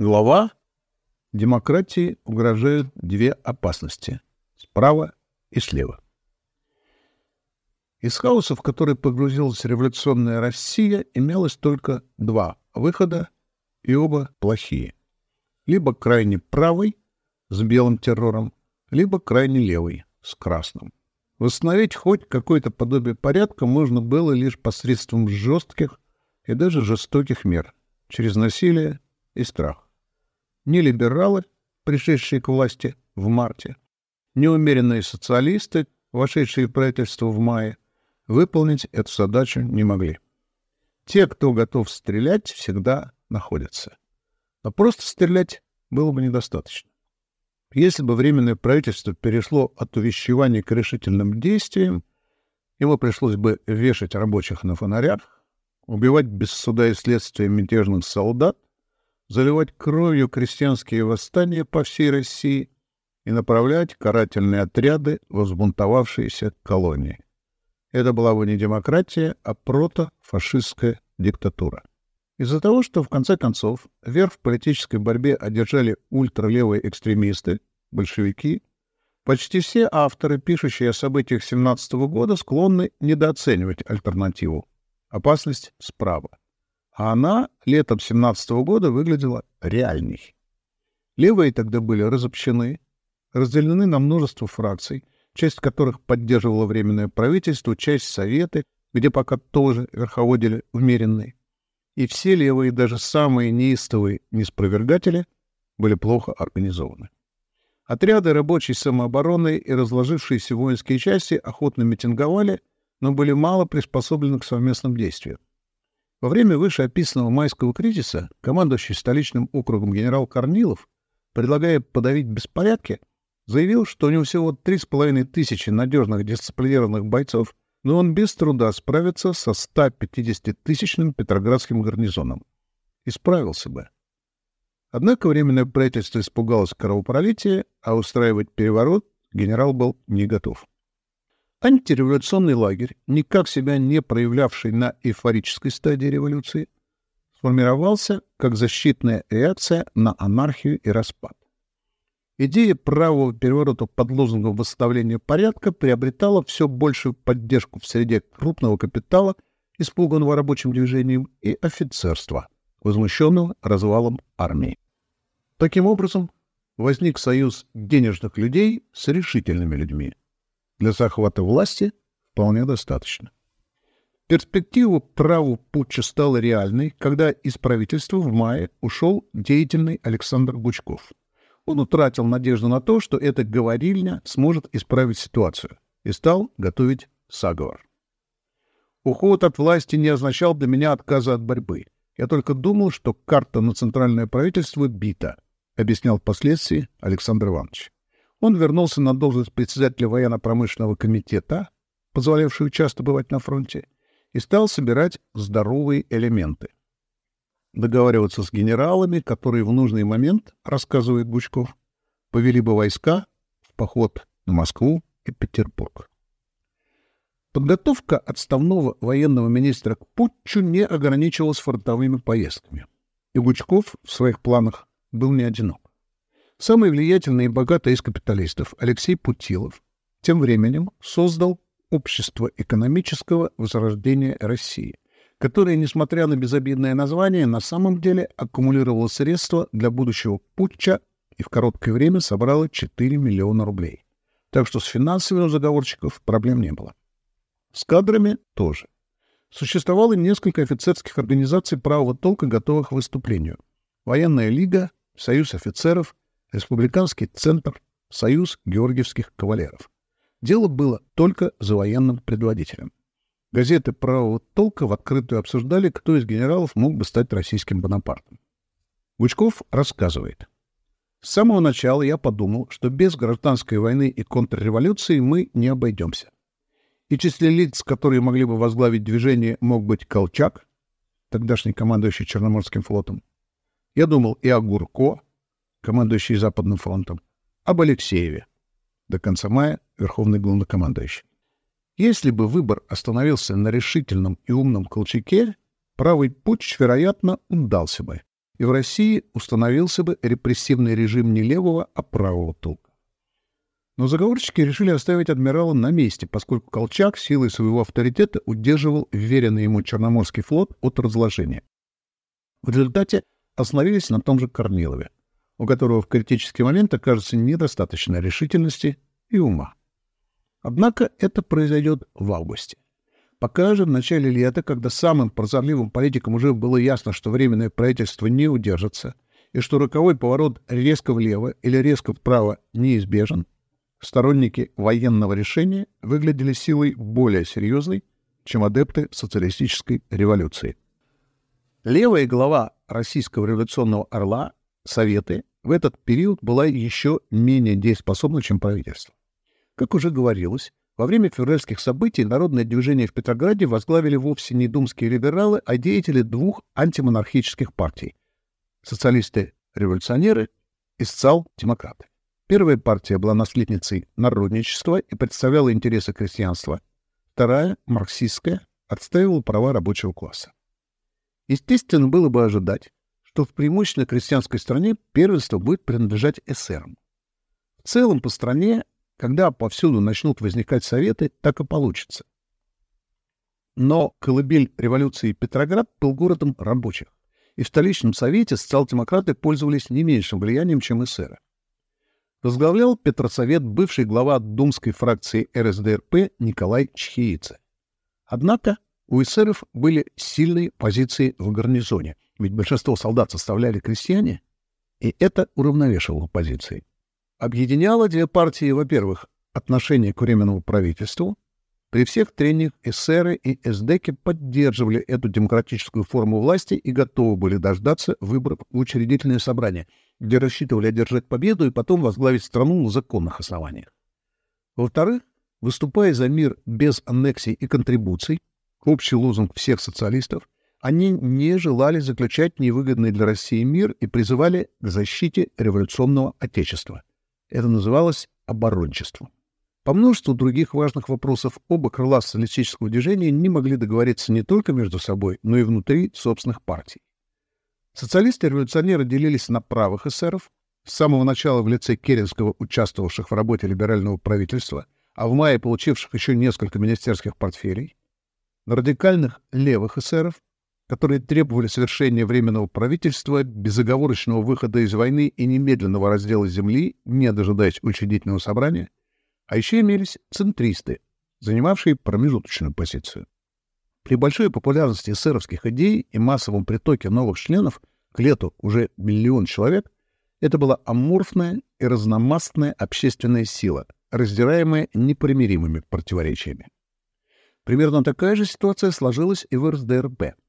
Глава «Демократии угрожают две опасности — справа и слева». Из хаоса, в который погрузилась революционная Россия, имелось только два выхода, и оба плохие. Либо крайне правый, с белым террором, либо крайне левый, с красным. Восстановить хоть какое-то подобие порядка можно было лишь посредством жестких и даже жестоких мер, через насилие и страх. Ни либералы, пришедшие к власти в марте, ни умеренные социалисты, вошедшие в правительство в мае, выполнить эту задачу не могли. Те, кто готов стрелять, всегда находятся. Но просто стрелять было бы недостаточно. Если бы Временное правительство перешло от увещевания к решительным действиям, ему пришлось бы вешать рабочих на фонарях, убивать без суда и следствия мятежных солдат, заливать кровью крестьянские восстания по всей России и направлять карательные отряды в взбунтовавшиеся колонии. Это была бы не демократия, а протофашистская диктатура. Из-за того, что в конце концов верх в политической борьбе одержали ультралевые экстремисты, большевики, почти все авторы, пишущие о событиях 17 года, склонны недооценивать альтернативу — опасность справа. А она летом 17 года выглядела реальней. Левые тогда были разобщены, разделены на множество фракций, часть которых поддерживала Временное правительство, часть — Советы, где пока тоже верховодили умеренные и все левые, даже самые неистовые неспровергатели, были плохо организованы. Отряды рабочей самообороны и разложившиеся воинские части охотно митинговали, но были мало приспособлены к совместным действиям. Во время вышеописанного майского кризиса командующий столичным округом генерал Корнилов, предлагая подавить беспорядки, заявил, что у него всего 3,5 тысячи надежных дисциплинированных бойцов — но он без труда справится со 150-тысячным петроградским гарнизоном. И справился бы. Однако Временное правительство испугалось кровопролития, а устраивать переворот генерал был не готов. Антиреволюционный лагерь, никак себя не проявлявший на эйфорической стадии революции, сформировался как защитная реакция на анархию и распад. Идея правого переворота под лозунгом восстановления порядка приобретала все большую поддержку в среде крупного капитала, испуганного рабочим движением, и офицерства, возмущенного развалом армии. Таким образом, возник союз денежных людей с решительными людьми. Для захвата власти вполне достаточно. Перспектива праву путча стала реальной, когда из правительства в мае ушел деятельный Александр Гучков – он утратил надежду на то, что эта говорильня сможет исправить ситуацию, и стал готовить заговор. Уход от власти не означал для меня отказа от борьбы. Я только думал, что карта на центральное правительство бита, объяснял впоследствии Александр Иванович. Он вернулся на должность председателя военно-промышленного комитета, позволявшего часто бывать на фронте, и стал собирать здоровые элементы договариваться с генералами, которые в нужный момент, рассказывает Гучков, повели бы войска в поход на Москву и Петербург. Подготовка отставного военного министра к путчу не ограничивалась фронтовыми поездками. И Гучков в своих планах был не одинок. Самый влиятельный и богатый из капиталистов Алексей Путилов тем временем создал Общество экономического возрождения России – которое, несмотря на безобидное название, на самом деле аккумулировало средства для будущего путча и в короткое время собрало 4 миллиона рублей. Так что с финансами у заговорщиков проблем не было. С кадрами тоже. Существовало несколько офицерских организаций правого толка, готовых к выступлению. Военная лига, Союз офицеров, Республиканский центр, Союз георгиевских кавалеров. Дело было только за военным предводителем. Газеты правого толка в открытую обсуждали, кто из генералов мог бы стать российским Бонапартом. Гучков рассказывает. С самого начала я подумал, что без гражданской войны и контрреволюции мы не обойдемся. И в числе лиц, которые могли бы возглавить движение, мог быть Колчак, тогдашний командующий Черноморским флотом. Я думал и о Гурко, командующий Западным фронтом, об Алексееве, до конца мая верховный главнокомандующий. Если бы выбор остановился на решительном и умном Колчаке, правый путь, вероятно, удался бы. и в России установился бы репрессивный режим не левого, а правого толка. Но заговорщики решили оставить адмирала на месте, поскольку Колчак силой своего авторитета удерживал веренный ему Черноморский флот от разложения. В результате остановились на том же Корнилове, у которого в критический момент окажется недостаточно решительности и ума. Однако это произойдет в августе. Пока же в начале лета, когда самым прозорливым политикам уже было ясно, что временное правительство не удержится, и что роковой поворот резко влево или резко вправо неизбежен, сторонники военного решения выглядели силой более серьезной, чем адепты социалистической революции. Левая глава российского революционного орла, Советы, в этот период была еще менее дееспособна, чем правительство. Как уже говорилось, во время февральских событий народное движение в Петрограде возглавили вовсе не думские либералы, а деятели двух антимонархических партий — социалисты-революционеры и социал-демократы. Первая партия была наследницей народничества и представляла интересы крестьянства. Вторая, марксистская, отстаивала права рабочего класса. Естественно, было бы ожидать, что в преимущественно крестьянской стране первенство будет принадлежать эсерам. В целом по стране когда повсюду начнут возникать советы, так и получится. Но колыбель революции Петроград был городом рабочих, и в столичном совете социал-демократы пользовались не меньшим влиянием, чем эсеры. Возглавлял Петросовет бывший глава думской фракции РСДРП Николай Чхеице. Однако у эсеров были сильные позиции в гарнизоне, ведь большинство солдат составляли крестьяне, и это уравновешивало позиции объединяло две партии, во-первых, отношение к Временному правительству. При всех трениях эсеры и эсдеки поддерживали эту демократическую форму власти и готовы были дождаться выборов в учредительное собрание, где рассчитывали одержать победу и потом возглавить страну на законных основаниях. Во-вторых, выступая за мир без аннексий и контрибуций, общий лозунг всех социалистов, они не желали заключать невыгодный для России мир и призывали к защите революционного Отечества. Это называлось оборончеством. По множеству других важных вопросов оба крыла социалистического движения не могли договориться не только между собой, но и внутри собственных партий. Социалисты-революционеры делились на правых эсеров, с самого начала в лице Керенского, участвовавших в работе либерального правительства, а в мае получивших еще несколько министерских портфелей, на радикальных левых эсеров, которые требовали совершения Временного правительства, безоговорочного выхода из войны и немедленного раздела земли, не дожидаясь учредительного собрания, а еще имелись центристы, занимавшие промежуточную позицию. При большой популярности эсеровских идей и массовом притоке новых членов к лету уже миллион человек, это была аморфная и разномастная общественная сила, раздираемая непримиримыми противоречиями. Примерно такая же ситуация сложилась и в РСДРП —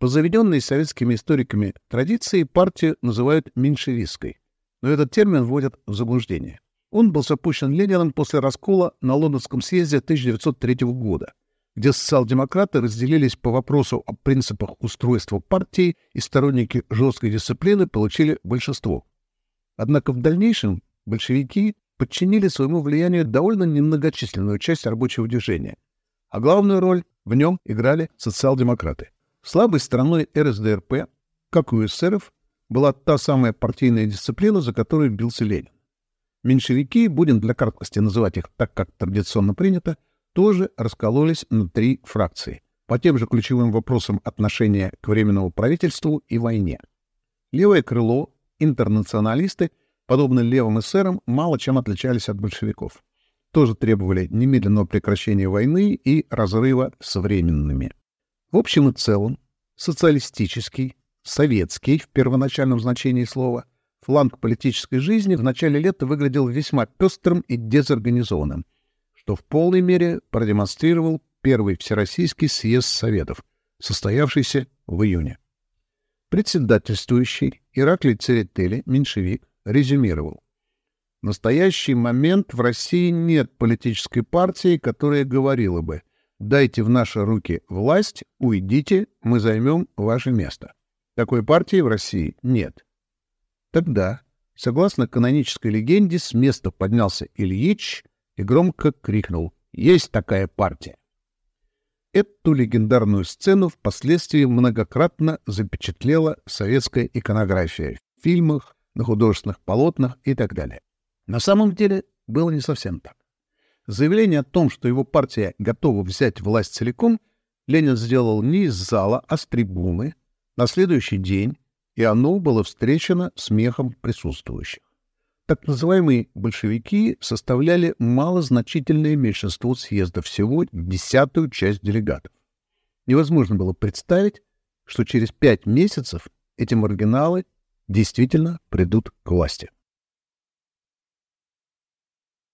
по заведенной советскими историками традиции партию называют меньшевистской, но этот термин вводят в заблуждение. Он был запущен Лениным после раскола на Лондонском съезде 1903 года, где социал-демократы разделились по вопросу о принципах устройства партии и сторонники жесткой дисциплины получили большинство. Однако в дальнейшем большевики подчинили своему влиянию довольно немногочисленную часть рабочего движения, а главную роль в нем играли социал-демократы. Слабой стороной РСДРП, как у эсеров, была та самая партийная дисциплина, за которую бился Ленин. Меньшевики, будем для краткости называть их так, как традиционно принято, тоже раскололись на три фракции по тем же ключевым вопросам отношения к Временному правительству и войне. Левое крыло, интернационалисты, подобно левым эсерам, мало чем отличались от большевиков. Тоже требовали немедленного прекращения войны и разрыва с временными. В общем и целом, социалистический, советский в первоначальном значении слова, фланг политической жизни в начале лета выглядел весьма пестрым и дезорганизованным, что в полной мере продемонстрировал первый Всероссийский съезд Советов, состоявшийся в июне. Председательствующий Ираклий Церетели, меньшевик, резюмировал. В настоящий момент в России нет политической партии, которая говорила бы Дайте в наши руки власть, уйдите, мы займем ваше место. Такой партии в России нет. Тогда, согласно канонической легенде, с места поднялся Ильич и громко крикнул «Есть такая партия!». Эту легендарную сцену впоследствии многократно запечатлела советская иконография в фильмах, на художественных полотнах и так далее. На самом деле было не совсем так. Заявление о том, что его партия готова взять власть целиком, Ленин сделал не из зала, а с трибуны на следующий день, и оно было встречено смехом присутствующих. Так называемые большевики составляли малозначительное меньшинство съезда, всего десятую часть делегатов. Невозможно было представить, что через пять месяцев эти маргиналы действительно придут к власти.